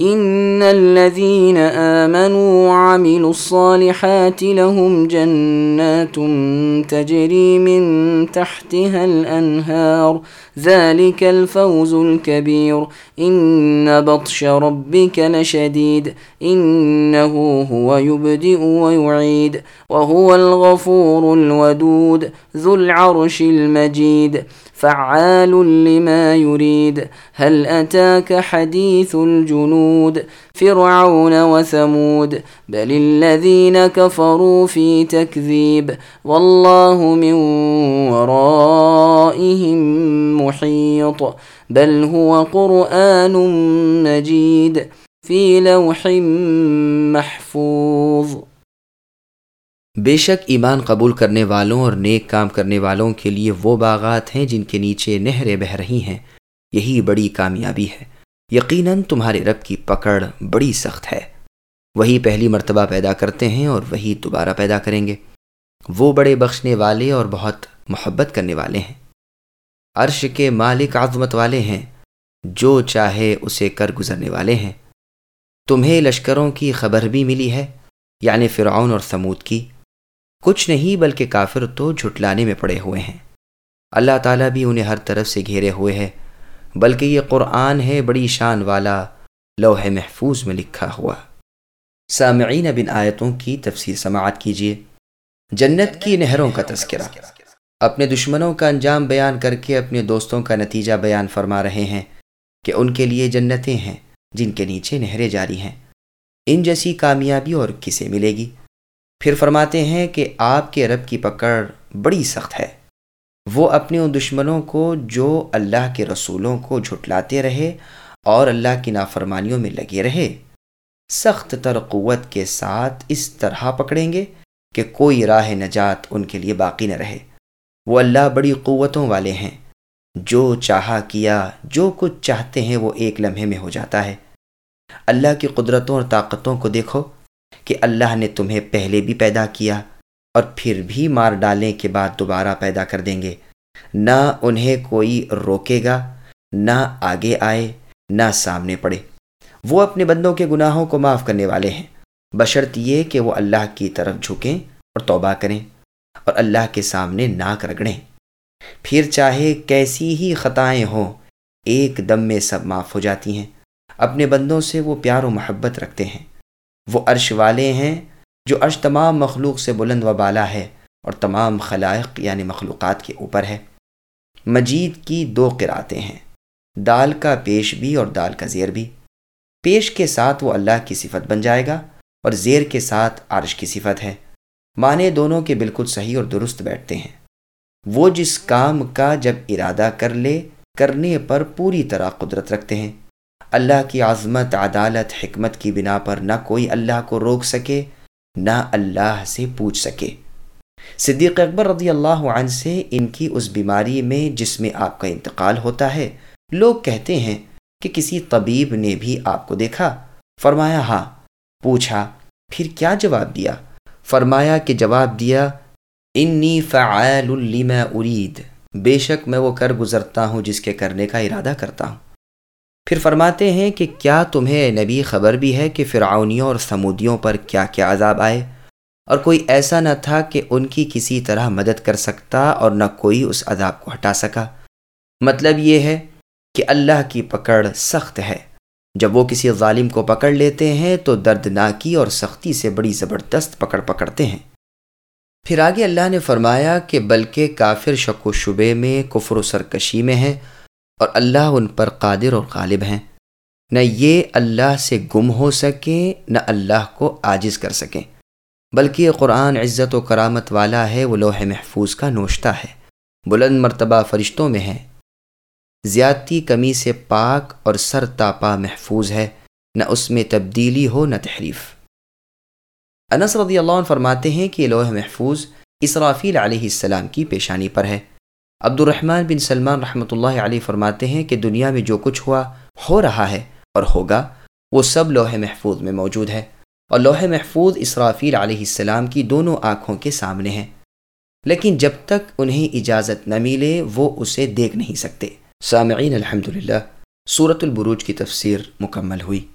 ان الذين امنوا وعملوا الصالحات لهم جنات تجري من تحتها الانهار ذلك الفوز الكبير. ان بطش ربك لشديد انه هو يبدئ ويعيد وهو الغفور الودود ذو العرش المجيد فعال لما يريد هل أتاك حديث الجنود فرعون وثمود، بل الذين كفروا في تكذيب، والله من ورائهم محيط، بل هو قرآن مجيد في لوح محفوظ. بے شک ایمان قبول کرنے والوں اور نیک کام کرنے والوں کے لیے وہ باغات ہیں جن کے نیچے نہریں بہ رہی ہیں، یہی بڑی کامیابی ہے۔ یقیناً تمہارے رب کی پکڑ بڑی سخت ہے۔ وہی پہلی مرتبہ پیدا کرتے ہیں اور وہی دوبارہ پیدا کریں گے۔ وہ بڑے بخشنے والے اور بہت محبت کرنے والے ہیں۔ عرش کے مالک عظمت والے ہیں۔ جو چاہے اسے کر گزرنے والے ہیں۔ تمہیں لشکروں کی خبر بھی ملی ہے یعنی فرعون اور سمود کی۔ کچھ نہیں بلکہ کافر تو جھٹلانے میں پڑے ہوئے ہیں۔ اللہ تعالیٰ بھی انہیں ہر طرف سے گھیرے ہوئے ہے۔ بلکہ یہ قرآن ہے بڑی شان والا، لوح محفوظ میں لکھا ہوا۔ سامعین بن آیتوں کی تفسیر سماعت کیجیے جنت کی نہروں کا تذکرہ۔ اپنے دشمنوں کا انجام بیان کر کے اپنے دوستوں کا نتیجہ بیان فرما رہے ہیں کہ ان کے لیے جنتیں ہیں جن کے نیچے نہریں جاری ہیں۔ ان جیسی کامیابی اور کسے ملے گی؟ پھر فرماتے ہیں کہ آپ کے رب کی پکڑ بڑی سخت ہے۔ وہ اپنے ان دشمنوں کو جو اللہ کے رسولوں کو جھٹلاتے رہے اور اللہ کی نافرمانیوں میں لگے رہے۔ سخت تر قوت کے ساتھ اس طرح پکڑیں گے کہ کوئی راہ نجات ان کے لیے باقی نہ رہے۔ وہ اللہ بڑی قوتوں والے ہیں۔ جو چاہا کیا، جو کچھ چاہتے ہیں وہ ایک لمحے میں ہو جاتا ہے۔ اللہ کی قدرتوں اور طاقتوں کو دیکھو کہ اللہ نے تمہیں پہلے بھی پیدا کیا۔ اور پھر بھی مار ڈالنے کے بعد دوبارہ پیدا کر دیں گے۔ نہ انہیں کوئی روکے گا، نہ آگے آئے، نہ سامنے پڑے۔ وہ اپنے بندوں کے گناہوں کو معاف کرنے والے ہیں۔ بشرط یہ کہ وہ اللہ کی طرف جھکیں اور توبہ کریں اور اللہ کے سامنے ناک رگڑیں۔ پھر چاہے کیسی ہی خطائیں ہوں، ایک دم میں سب معاف ہو جاتی ہیں۔ اپنے بندوں سے وہ پیار و محبت رکھتے ہیں۔ وہ عرش والے ہیں جو عرش تمام مخلوق سے بلند و بالا ہے اور تمام خلائق یعنی مخلوقات کے اوپر ہے۔ مجید کی دو قراتیں ہیں، دال کا پیش بھی اور دال کا زیر بھی۔ پیش کے ساتھ وہ اللہ کی صفت بن جائے گا اور زیر کے ساتھ عرش کی صفت ہے۔ معنی دونوں کے بالکل صحیح اور درست بیٹھتے ہیں۔ وہ جس کام کا جب ارادہ کر لے، کرنے پر پوری طرح قدرت رکھتے ہیں۔ اللہ کی عظمت، عدالت، حکمت کی بنا پر نہ کوئی اللہ کو روک سکے نہ اللہ سے پوچھ سکے۔ صدیق اکبر رضی اللہ عنہ سے ان کی اس بیماری میں جس میں آپ کا انتقال ہوتا ہے، لوگ کہتے ہیں کہ کسی طبیب نے بھی آپ کو دیکھا۔ فرمایا ہاں۔ پوچھا، پھر کیا جواب دیا؟ فرمایا کہ جواب دیا، انی فعال لما ارید۔ بے شک میں وہ کر گزرتا ہوں جس کے کرنے کا ارادہ کرتا ہوں۔ پھر فرماتے ہیں کہ کیا تمہیں نبی خبر بھی ہے کہ فرعونیوں اور سمودیوں پر کیا کیا عذاب آئے؟ اور کوئی ایسا نہ تھا کہ ان کی کسی طرح مدد کر سکتا اور نہ کوئی اس عذاب کو ہٹا سکا۔ مطلب یہ ہے کہ اللہ کی پکڑ سخت ہے۔ جب وہ کسی ظالم کو پکڑ لیتے ہیں تو دردناکی اور سختی سے بڑی زبردست پکڑ پکڑتے ہیں۔ پھر آگے اللہ نے فرمایا کہ بلکہ کافر شک و شبے میں، کفر و سرکشی میں ہیں۔ اور اللہ ان پر قادر اور غالب ہیں۔ نہ یہ اللہ سے گم ہو سکیں نہ اللہ کو عاجز کر سکیں بلکہ یہ قرآن عزت و کرامت والا ہے، وہ لوح محفوظ کا نوشتہ ہے۔ بلند مرتبہ فرشتوں میں ہے۔ زیادتی کمی سے پاک اور سر تاپا محفوظ ہے، نہ اس میں تبدیلی ہو، نہ تحریف۔ انس رضی اللہ عنہ فرماتے ہیں کہ یہ لوح محفوظ اسرافیل علیہ السلام کی پیشانی پر ہے۔ عبد الرحمن بن سلمان رحمۃ اللہ علیہ فرماتے ہیں کہ دنیا میں جو کچھ ہوا، ہو رہا ہے اور ہوگا، وہ سب لوح محفوظ میں موجود ہے اور لوح محفوظ اسرافیل علیہ السلام کی دونوں آنکھوں کے سامنے ہیں۔ لیکن جب تک انہیں اجازت نہ ملے، وہ اسے دیکھ نہیں سکتے۔ سامعین الحمد للہ صورت البروج کی تفسیر مکمل ہوئی۔